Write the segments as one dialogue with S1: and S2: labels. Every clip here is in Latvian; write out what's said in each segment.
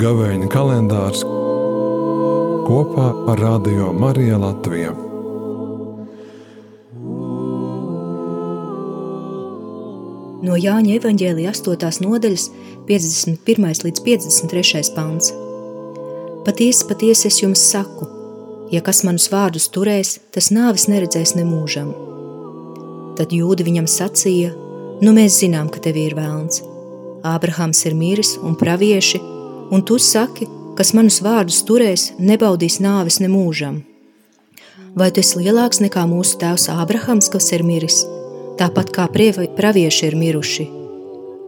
S1: Gavēņa kalendārs kopā ar Radio Mariju Latviju.
S2: No Jāņa evanģēlija 8. nodaļas, 51. līdz 53. pāns. Patiesi, patiesi es jums saku, ja kas manus vārdus turēs, tas nāvis neredzēs nemūžam. Tad jūdi viņam sacīja: Nu, mēs zinām, ka tev ir vēlns. Ābrahāms ir miris un pravieši, un tu saki, kas manus vārdus turēs, nebaudīs nāves nemūžam. Vai tu esi lielāks nekā mūsu tēvs Ābrahams, kas ir miris, tāpat kā pravieši ir miruši?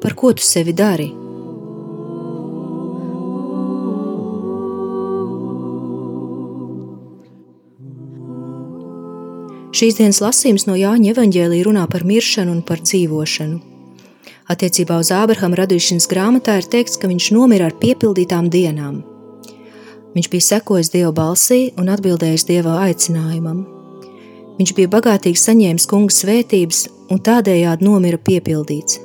S2: Par ko tu sevi dari? Šīs dienas lasījums no Jāņa evanģēlī runā par miršanu un par dzīvošanu. Attiecībā uz Ābrahama radīšanas grāmatā ir teikts, ka viņš nomira ar piepildītām dienām. Viņš bija sekojis Dieva balsī un atbildējis Dieva aicinājumam. Viņš bija bagātīgi saņēmis kunga svētības un tādējādi nomira piepildīts.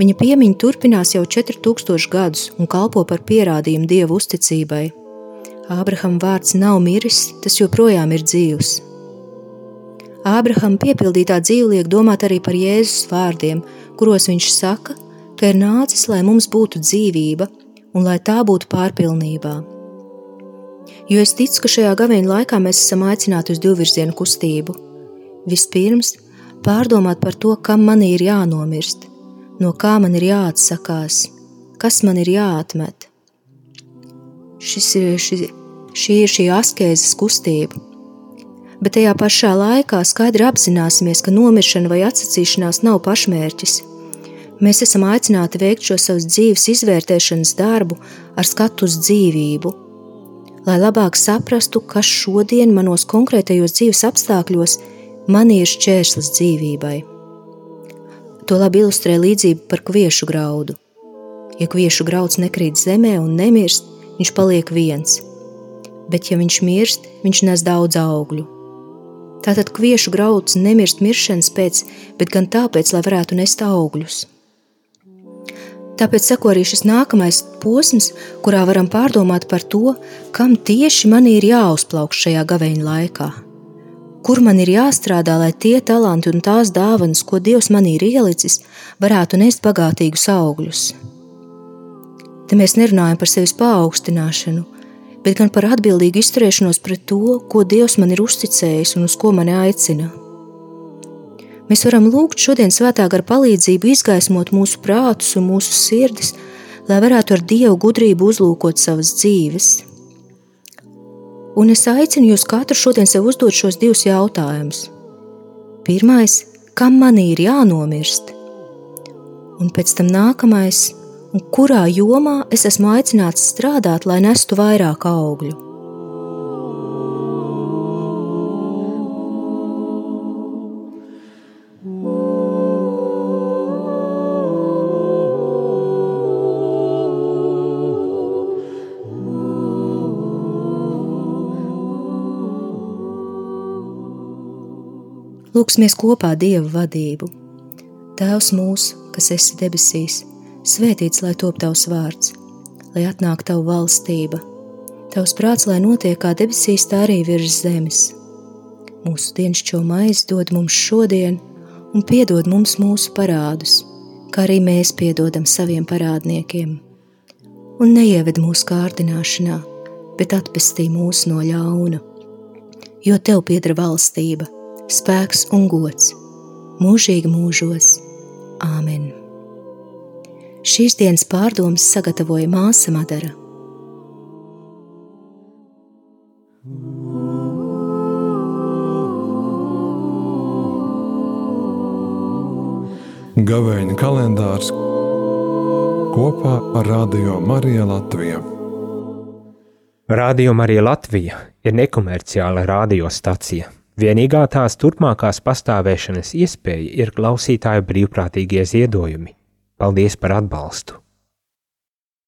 S2: Viņa piemiņa turpinās jau 4000 gadus un kalpo par pierādījumu Dieva uzticībai. Ābrahama vārds nav miris, tas joprojām ir dzīvs. Ābrahama piepildītā dzīve liek domāt arī par Jēzus vārdiem, kuros viņš saka, ka ir nācis, lai mums būtu dzīvība un lai tā būtu pārpilnībā. Jo es ticu, ka šajā gaveņa laikā mēs esam aicināti uz divvirzienu kustību. Vispirms pārdomāt par to, kam man ir jānomirst, no kā man ir jāatsakās, kas man ir jāatmet. Šis ir, šis, šī ir šī askēzes kustība, bet tajā pašā laikā skaidri apzināsimies, ka nomiršana vai atsacīšanās nav pašmērķis. Mēs esam aicināti veikt šo savas dzīves izvērtēšanas darbu ar skatu uz dzīvību, lai labāk saprastu, kas šodien manos konkrētajos dzīves apstākļos man ir šķērslis dzīvībai. To labi ilustrē līdzība par kviešu graudu. Ja kviešu grauds nekrīt zemē un nemirst, viņš paliek viens, bet ja viņš mirst, viņš nes daudz augļu. Tātad kviešu grauds nemirst miršanas pēc, bet gan tāpēc, lai varētu nest augļus. Tāpēc seko arī šis nākamais posms, kurā varam pārdomāt par to, kam tieši man ir jāuzplaukš šajā gaveņa laikā. Kur man ir jāstrādā, lai tie talanti un tās dāvanas, ko Dievs man ir ielicis, varētu nest bagātīgus augļus. Te mēs nerunājam par sevis paaugstināšanu, bet gan par atbildīgu izturēšanos pret to, ko Dievs man ir uzticējis un uz ko mani aicina. Mēs varam lūgt šodien svētā gara palīdzību izgaismot mūsu prātus un mūsu sirdis, lai varētu ar Dievu gudrību uzlūkot savas dzīves. Un es aicinu jūs katru šodien sev uzdot šos divus jautājumus. Pirmais, kam man ir jānomirst? Un pēc tam nākamais, un kurā jomā es esmu aicināts strādāt, lai nestu vairāk augļu. Lūksimies kopā Dieva vadību. Tēvs mūsu, kas esi debesīs, Svētīts lai top tavs vārds, lai atnāk tava valstība, tavs prāts, lai notiek kā debesīs, tā arī virs zemes. Mūsu dienascho maizi dod mums šodien, un piedod mums mūsu parādus, kā arī mēs piedodam saviem parādniekiem. Un neieved mūsu kārdināšanā, bet atpestī mūs no ļauna. Jo tev pieder valstība, spēks un gods mūžīgi mūžos. Āmen! Šīs dienas pārdomas sagatavoja māsa Madara.
S1: Gavēņa kalendārs kopā ar Radio Mariju Latviju.
S3: Radio Marija Latvija ir nekomerciāla radiostacija. Vienīgā tās turpmākās pastāvēšanas iespēja ir klausītāju brīvprātīgie ziedojumi. Paldies par atbalstu!